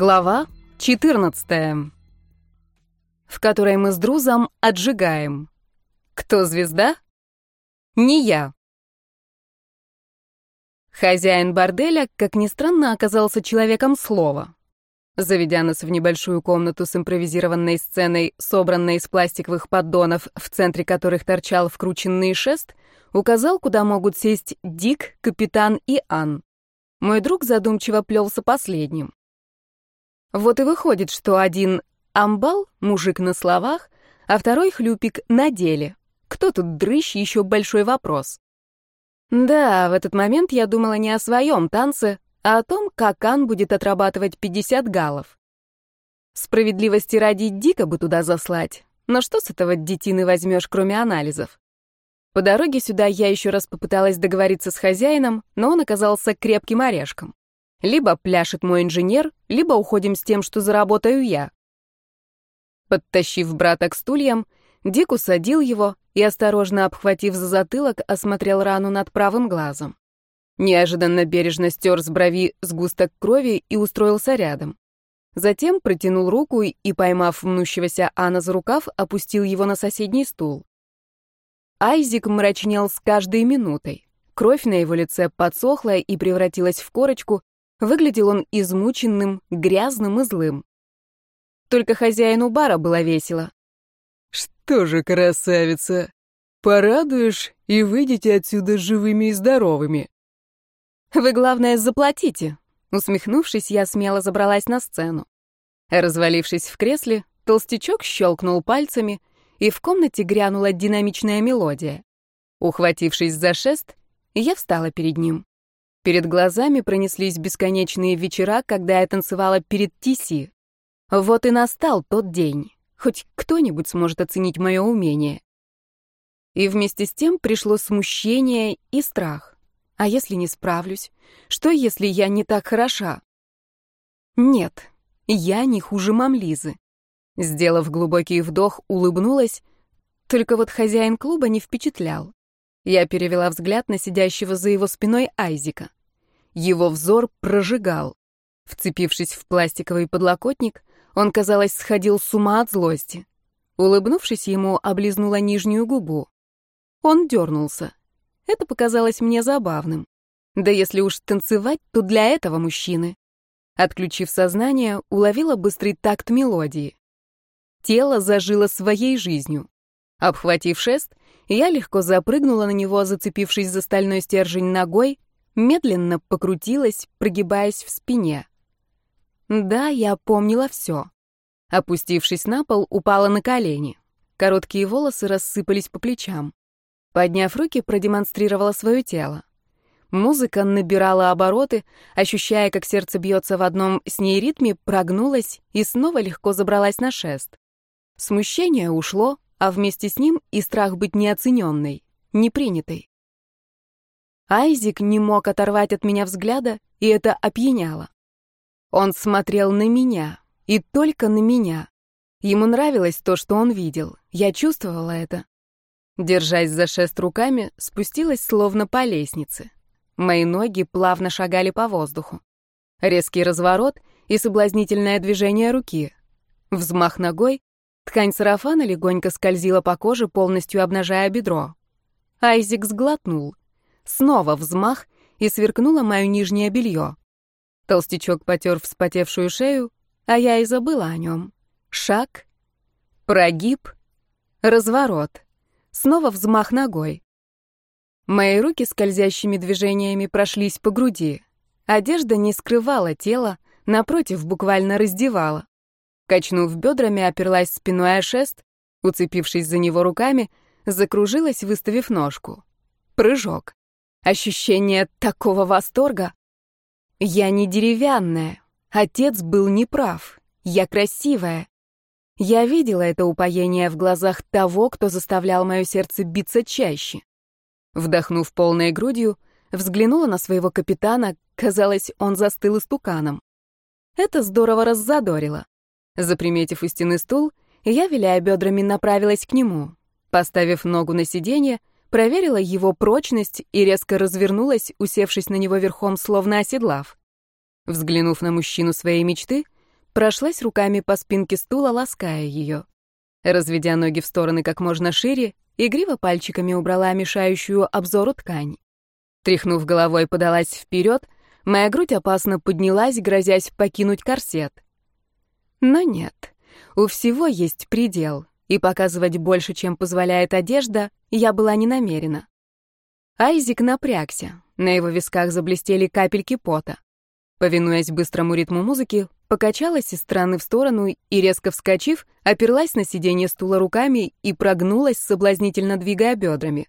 Глава 14, в которой мы с Друзом отжигаем. Кто звезда? Не я. Хозяин борделя, как ни странно, оказался человеком слова. Заведя нас в небольшую комнату с импровизированной сценой, собранной из пластиковых поддонов, в центре которых торчал вкрученный шест, указал, куда могут сесть Дик, Капитан и Ан. Мой друг задумчиво плелся последним. Вот и выходит, что один амбал, мужик на словах, а второй хлюпик на деле. Кто тут дрыщ, еще большой вопрос. Да, в этот момент я думала не о своем танце, а о том, как Ан будет отрабатывать 50 галлов. Справедливости ради дико бы туда заслать, но что с этого детины возьмешь, кроме анализов? По дороге сюда я еще раз попыталась договориться с хозяином, но он оказался крепким орешком. Либо пляшет мой инженер, либо уходим с тем, что заработаю я. Подтащив брата к стульям, Дик усадил его и, осторожно обхватив за затылок, осмотрел рану над правым глазом. Неожиданно бережно стер с брови сгусток крови и устроился рядом. Затем протянул руку и, поймав мнущегося Анна за рукав, опустил его на соседний стул. Айзик мрачнел с каждой минутой. Кровь на его лице подсохла и превратилась в корочку, Выглядел он измученным, грязным и злым. Только хозяину бара было весело. «Что же, красавица, порадуешь и выйдете отсюда живыми и здоровыми?» «Вы, главное, заплатите», — усмехнувшись, я смело забралась на сцену. Развалившись в кресле, толстячок щелкнул пальцами, и в комнате грянула динамичная мелодия. Ухватившись за шест, я встала перед ним. Перед глазами пронеслись бесконечные вечера, когда я танцевала перед Тиси. Вот и настал тот день. Хоть кто-нибудь сможет оценить мое умение. И вместе с тем пришло смущение и страх. А если не справлюсь? Что, если я не так хороша? Нет, я не хуже мамлизы. Сделав глубокий вдох, улыбнулась. Только вот хозяин клуба не впечатлял. Я перевела взгляд на сидящего за его спиной Айзика. Его взор прожигал. Вцепившись в пластиковый подлокотник, он, казалось, сходил с ума от злости. Улыбнувшись ему, облизнула нижнюю губу. Он дернулся. Это показалось мне забавным. Да если уж танцевать, то для этого мужчины. Отключив сознание, уловила быстрый такт мелодии. Тело зажило своей жизнью. Обхватив шест, я легко запрыгнула на него, зацепившись за стальной стержень ногой, медленно покрутилась, прогибаясь в спине. Да, я помнила все. Опустившись на пол, упала на колени. Короткие волосы рассыпались по плечам. Подняв руки, продемонстрировала свое тело. Музыка набирала обороты, ощущая, как сердце бьется в одном с ней ритме, прогнулась и снова легко забралась на шест. Смущение ушло, а вместе с ним и страх быть неоцененной, непринятой. Айзик не мог оторвать от меня взгляда, и это опьяняло. Он смотрел на меня, и только на меня. Ему нравилось то, что он видел. Я чувствовала это. Держась за шест руками, спустилась словно по лестнице. Мои ноги плавно шагали по воздуху. Резкий разворот и соблазнительное движение руки. Взмах ногой, ткань сарафана легонько скользила по коже, полностью обнажая бедро. Айзик сглотнул. Снова взмах, и сверкнуло мое нижнее белье. Толстячок потер вспотевшую шею, а я и забыла о нем. Шаг, прогиб, разворот. Снова взмах ногой. Мои руки скользящими движениями прошлись по груди. Одежда не скрывала тело, напротив, буквально раздевала. Качнув бедрами, оперлась спиной о шест, уцепившись за него руками, закружилась, выставив ножку. Прыжок. Ощущение такого восторга. Я не деревянная. Отец был неправ. Я красивая. Я видела это упоение в глазах того, кто заставлял мое сердце биться чаще. Вдохнув полной грудью, взглянула на своего капитана, казалось, он застыл истуканом. Это здорово раззадорило. Заприметив у стены стул, я, виляя бедрами, направилась к нему. Поставив ногу на сиденье, проверила его прочность и резко развернулась, усевшись на него верхом, словно оседлав. Взглянув на мужчину своей мечты, Прошлась руками по спинке стула, лаская ее. Разведя ноги в стороны как можно шире, игриво пальчиками убрала мешающую обзору ткань. Тряхнув головой, подалась вперед, моя грудь опасно поднялась, грозясь покинуть корсет. Но нет, у всего есть предел, и показывать больше, чем позволяет одежда, я была не намерена. Айзик напрягся, на его висках заблестели капельки пота. Повинуясь быстрому ритму музыки, покачалась из стороны в сторону и, резко вскочив, оперлась на сиденье стула руками и прогнулась, соблазнительно двигая бедрами.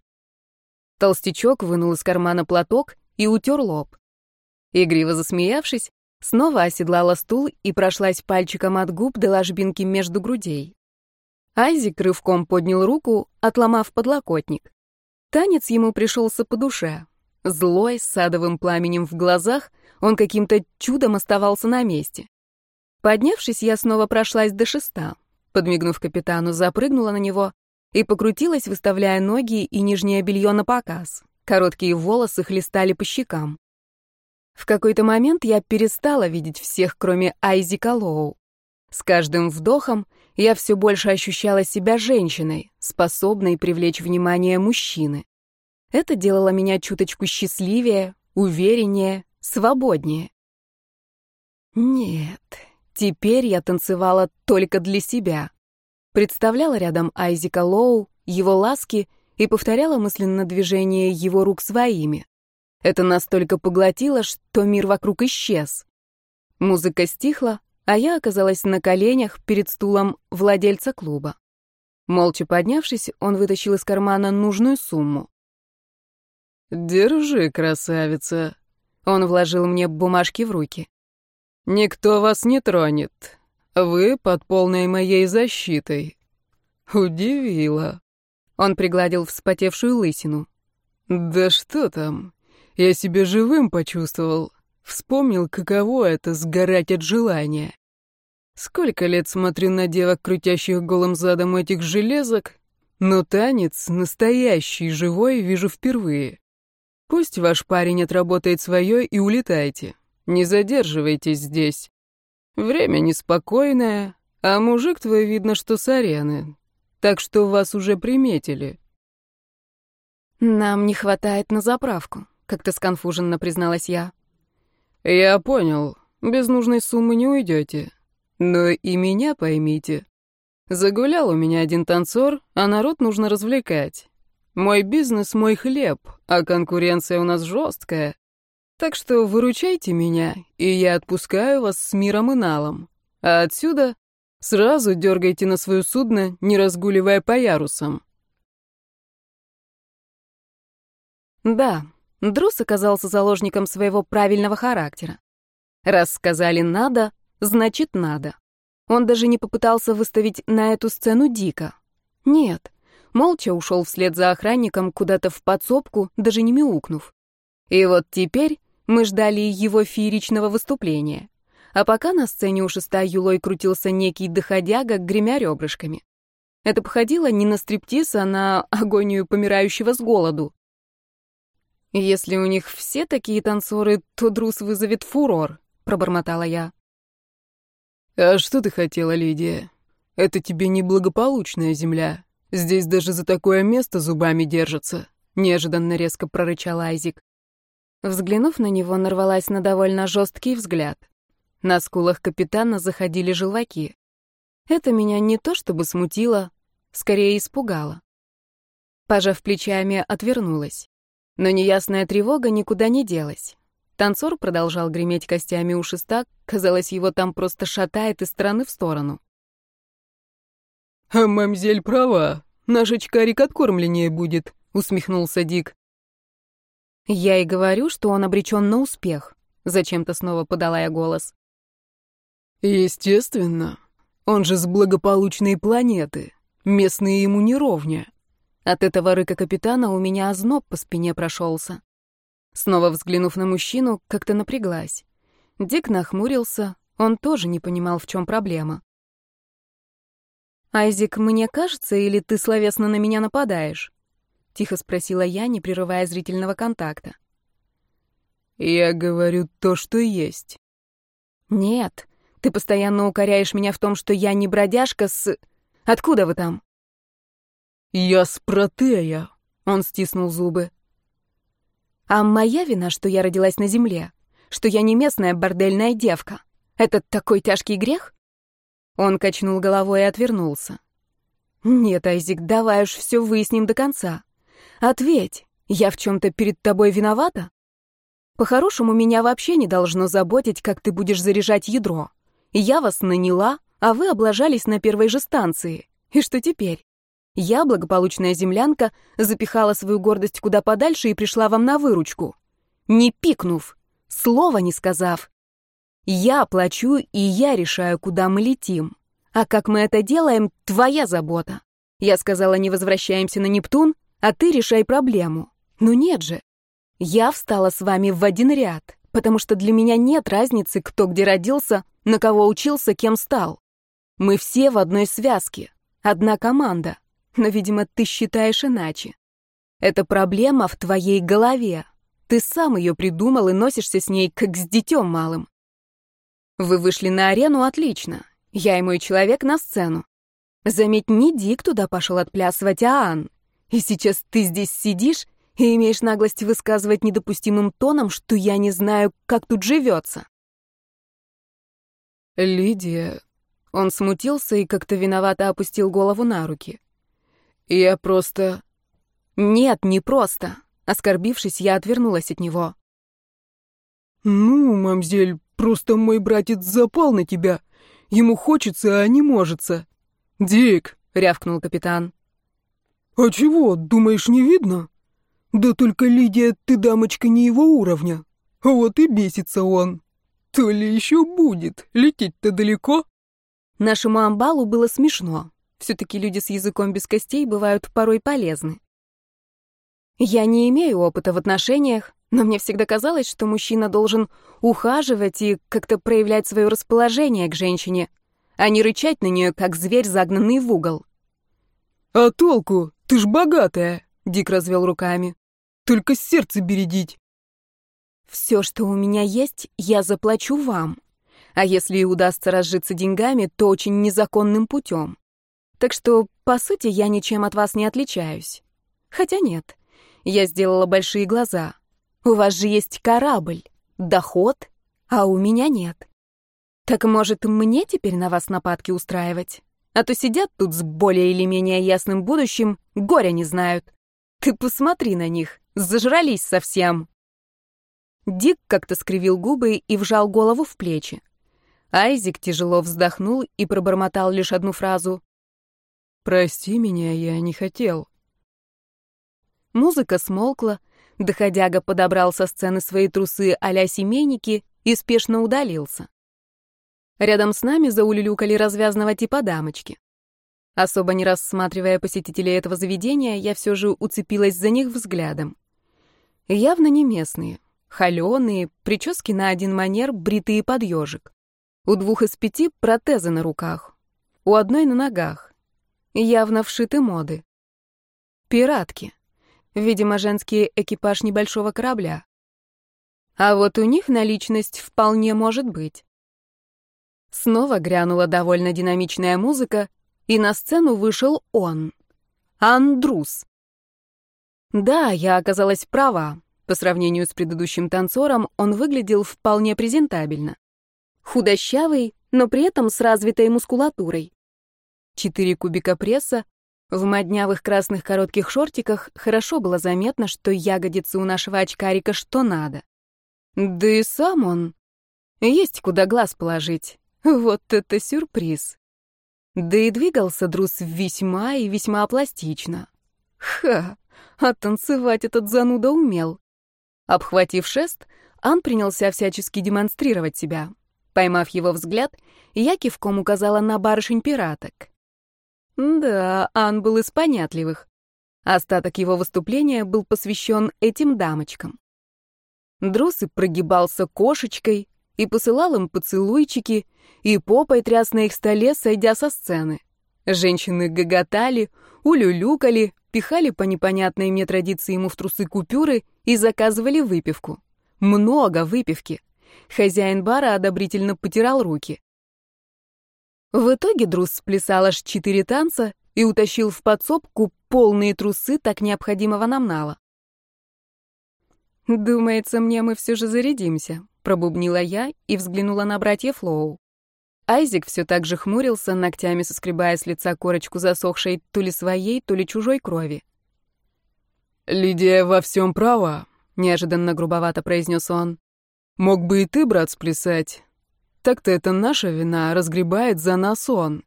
Толстячок вынул из кармана платок и утер лоб. Игриво засмеявшись, снова оседлала стул и прошлась пальчиком от губ до ложбинки между грудей. Айзик рывком поднял руку, отломав подлокотник. Танец ему пришелся по душе. Злой, с садовым пламенем в глазах, он каким-то чудом оставался на месте. Поднявшись, я снова прошлась до шеста. Подмигнув капитану, запрыгнула на него и покрутилась, выставляя ноги и нижнее белье на показ. Короткие волосы хлестали по щекам. В какой-то момент я перестала видеть всех, кроме Айзика Лоу. С каждым вдохом я все больше ощущала себя женщиной, способной привлечь внимание мужчины. Это делало меня чуточку счастливее, увереннее, свободнее. Нет, теперь я танцевала только для себя. Представляла рядом Айзека Лоу, его ласки и повторяла мысленно движение его рук своими. Это настолько поглотило, что мир вокруг исчез. Музыка стихла, а я оказалась на коленях перед стулом владельца клуба. Молча поднявшись, он вытащил из кармана нужную сумму. «Держи, красавица», он вложил мне бумажки в руки. «Никто вас не тронет. Вы под полной моей защитой». Удивило. Он пригладил вспотевшую лысину. «Да что там? Я себя живым почувствовал. Вспомнил, каково это — сгорать от желания. Сколько лет смотрю на девок, крутящих голым задом этих железок, но танец, настоящий, живой, вижу впервые. Пусть ваш парень отработает свое и улетайте. Не задерживайтесь здесь. Время неспокойное, а мужик твой видно, что с арены. Так что вас уже приметили. Нам не хватает на заправку, как-то сконфуженно призналась я. Я понял. Без нужной суммы не уйдете. Но и меня поймите. Загулял у меня один танцор, а народ нужно развлекать. Мой бизнес — мой хлеб, а конкуренция у нас жесткая. Так что выручайте меня, и я отпускаю вас с миром и налом. А отсюда сразу дергайте на свое судно, не разгуливая по ярусам. Да, Друс оказался заложником своего правильного характера. Раз сказали «надо», значит «надо». Он даже не попытался выставить на эту сцену дико. Нет, молча ушел вслед за охранником куда-то в подсобку, даже не мяукнув. И вот теперь мы ждали его фееричного выступления. А пока на сцене у шеста юлой крутился некий доходяга, гремя ребрышками. Это походило не на стриптиз, а на агонию помирающего с голоду. «Если у них все такие танцоры, то Друс вызовет фурор», — пробормотала я. «А что ты хотела, Лидия? Это тебе неблагополучная земля. Здесь даже за такое место зубами держатся», — неожиданно резко прорычал Айзик. Взглянув на него, нарвалась на довольно жесткий взгляд. На скулах капитана заходили желваки. Это меня не то чтобы смутило, скорее испугало. Пожав плечами, отвернулась. Но неясная тревога никуда не делась. Танцор продолжал греметь костями у шеста, казалось, его там просто шатает из стороны в сторону. «А мамзель права. Наш очкарик откормленнее будет», — усмехнулся Дик. «Я и говорю, что он обречен на успех», — зачем-то снова подала я голос. «Естественно. Он же с благополучной планеты. Местные ему не ровня». От этого рыка капитана у меня озноб по спине прошелся. Снова взглянув на мужчину, как-то напряглась. Дик нахмурился, он тоже не понимал, в чем проблема. «Айзик, мне кажется, или ты словесно на меня нападаешь?» — тихо спросила я, не прерывая зрительного контакта. «Я говорю то, что есть». «Нет, Ты постоянно укоряешь меня в том, что я не бродяжка с... Откуда вы там?» «Я с Протея», — он стиснул зубы. «А моя вина, что я родилась на земле? Что я не местная бордельная девка? Это такой тяжкий грех?» Он качнул головой и отвернулся. «Нет, Айзик, давай уж все выясним до конца. Ответь, я в чем-то перед тобой виновата? По-хорошему, меня вообще не должно заботить, как ты будешь заряжать ядро. Я вас наняла, а вы облажались на первой же станции. И что теперь? Я, благополучная землянка, запихала свою гордость куда подальше и пришла вам на выручку. Не пикнув, слова не сказав. Я плачу, и я решаю, куда мы летим. А как мы это делаем, твоя забота. Я сказала, не возвращаемся на Нептун, а ты решай проблему. Но нет же. Я встала с вами в один ряд, потому что для меня нет разницы, кто где родился, на кого учился, кем стал. Мы все в одной связке, одна команда. Но, видимо, ты считаешь иначе. Это проблема в твоей голове. Ты сам ее придумал и носишься с ней, как с детем малым. Вы вышли на арену отлично. Я и мой человек на сцену. Заметь, не Дик туда пошел отплясывать, а Ан. И сейчас ты здесь сидишь и имеешь наглость высказывать недопустимым тоном, что я не знаю, как тут живется. Лидия... Он смутился и как-то виновато опустил голову на руки. Я просто... Нет, не просто. Оскорбившись, я отвернулась от него. Ну, мамзель, просто мой братец запал на тебя. Ему хочется, а не можется. Дик, рявкнул капитан. А чего, думаешь, не видно? Да только, Лидия, ты дамочка не его уровня. Вот и бесится он. То ли еще будет, лететь-то далеко. Нашему амбалу было смешно. Все-таки люди с языком без костей бывают порой полезны. Я не имею опыта в отношениях, но мне всегда казалось, что мужчина должен ухаживать и как-то проявлять свое расположение к женщине, а не рычать на нее, как зверь, загнанный в угол. «А толку? Ты ж богатая!» — Дик развел руками. «Только сердце бередить!» «Все, что у меня есть, я заплачу вам. А если и удастся разжиться деньгами, то очень незаконным путем. Так что, по сути, я ничем от вас не отличаюсь. Хотя нет, я сделала большие глаза. У вас же есть корабль, доход, а у меня нет. Так может, мне теперь на вас нападки устраивать? А то сидят тут с более или менее ясным будущим, горя не знают. Ты посмотри на них, зажрались совсем. Дик как-то скривил губы и вжал голову в плечи. Айзик тяжело вздохнул и пробормотал лишь одну фразу. «Прости меня, я не хотел». Музыка смолкла, доходяга подобрал со сцены свои трусы а-ля семейники и спешно удалился. Рядом с нами заулюлюкали развязного типа дамочки. Особо не рассматривая посетителей этого заведения, я все же уцепилась за них взглядом. Явно не местные, холеные, прически на один манер, бритые под ежик. У двух из пяти протезы на руках, у одной на ногах явно вшиты моды. Пиратки. Видимо, женский экипаж небольшого корабля. А вот у них наличность вполне может быть. Снова грянула довольно динамичная музыка, и на сцену вышел он. Андрус. Да, я оказалась права. По сравнению с предыдущим танцором, он выглядел вполне презентабельно. Худощавый, но при этом с развитой мускулатурой. Четыре кубика пресса. В моднявых красных коротких шортиках хорошо было заметно, что ягодицы у нашего очкарика что надо. Да и сам он. Есть куда глаз положить. Вот это сюрприз. Да и двигался Друз весьма и весьма пластично. Ха, а танцевать этот зануда умел. Обхватив шест, Ан принялся всячески демонстрировать себя. Поймав его взгляд, я кивком указала на барышень-пираток. Да, Ан был из понятливых. Остаток его выступления был посвящен этим дамочкам. Друс и прогибался кошечкой, и посылал им поцелуйчики, и попой тряс на их столе, сойдя со сцены. Женщины гоготали, улюлюкали, пихали по непонятной мне традиции ему в трусы купюры и заказывали выпивку. Много выпивки. Хозяин бара одобрительно потирал руки. В итоге Друз сплясал аж четыре танца и утащил в подсобку полные трусы так необходимого нам нала. «Думается мне, мы все же зарядимся», — пробубнила я и взглянула на братьев Лоу. Айзек все так же хмурился, ногтями соскребая с лица корочку засохшей то ли своей, то ли чужой крови. «Лидия во всем права», — неожиданно грубовато произнес он. «Мог бы и ты, брат, сплясать. Так-то это наша вина, разгребает за нас он.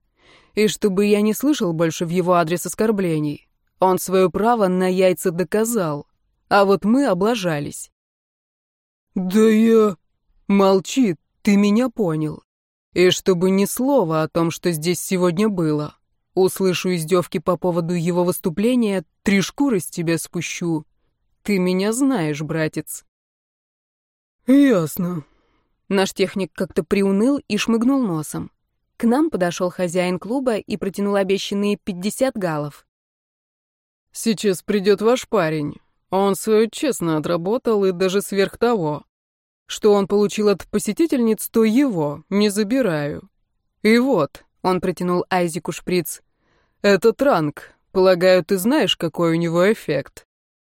И чтобы я не слышал больше в его адрес оскорблений. Он свое право на яйца доказал, а вот мы облажались». «Да я...» «Молчи, ты меня понял. И чтобы ни слова о том, что здесь сегодня было. Услышу издевки по поводу его выступления, три шкуры с тебя спущу. Ты меня знаешь, братец. Ясно. Наш техник как-то приуныл и шмыгнул носом. К нам подошел хозяин клуба и протянул обещанные пятьдесят галлов. Сейчас придет ваш парень. Он свое честно отработал и даже сверх того. Что он получил от посетительниц, то его, не забираю. И вот, он протянул Айзику шприц. Это транк. Полагаю, ты знаешь, какой у него эффект.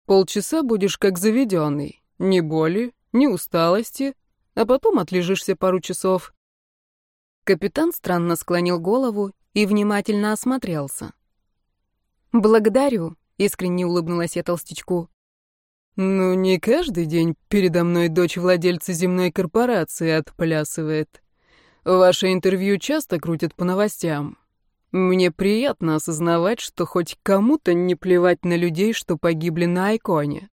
Полчаса будешь как заведенный. Ни боли, ни усталости, а потом отлежишься пару часов. Капитан странно склонил голову и внимательно осмотрелся. «Благодарю», — искренне улыбнулась я толстячку. «Ну, не каждый день передо мной дочь владельца земной корпорации отплясывает. Ваше интервью часто крутят по новостям. Мне приятно осознавать, что хоть кому-то не плевать на людей, что погибли на Айконе.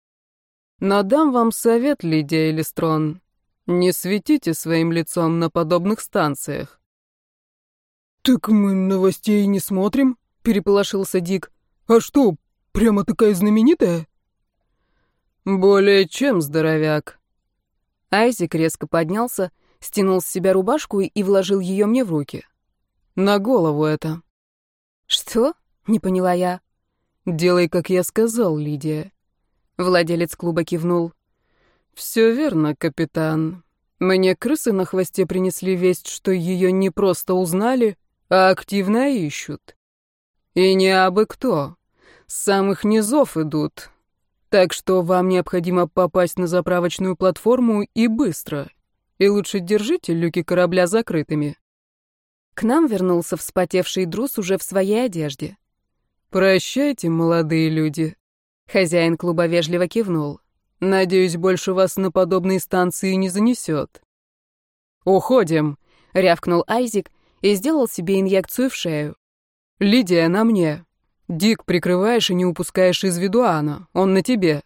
Но дам вам совет, Лидия Элистрон. Не светите своим лицом на подобных станциях». «Так мы новостей не смотрим?» — переполошился Дик. «А что, прямо такая знаменитая?» «Более чем, здоровяк». Айзек резко поднялся, стянул с себя рубашку и вложил ее мне в руки. «На голову это». «Что?» — не поняла я. «Делай, как я сказал, Лидия». Владелец клуба кивнул. «Все верно, капитан. Мне крысы на хвосте принесли весть, что ее не просто узнали, а активно ищут. И не абы кто. С самых низов идут, так что вам необходимо попасть на заправочную платформу и быстро. И лучше держите люки корабля закрытыми. К нам вернулся вспотевший друс уже в своей одежде. Прощайте, молодые люди. Хозяин клуба вежливо кивнул. Надеюсь, больше вас на подобные станции не занесет. Уходим, рявкнул Айзик и сделал себе инъекцию в шею. Лидия, на мне. Дик, прикрываешь и не упускаешь из виду Анна. Он на тебе.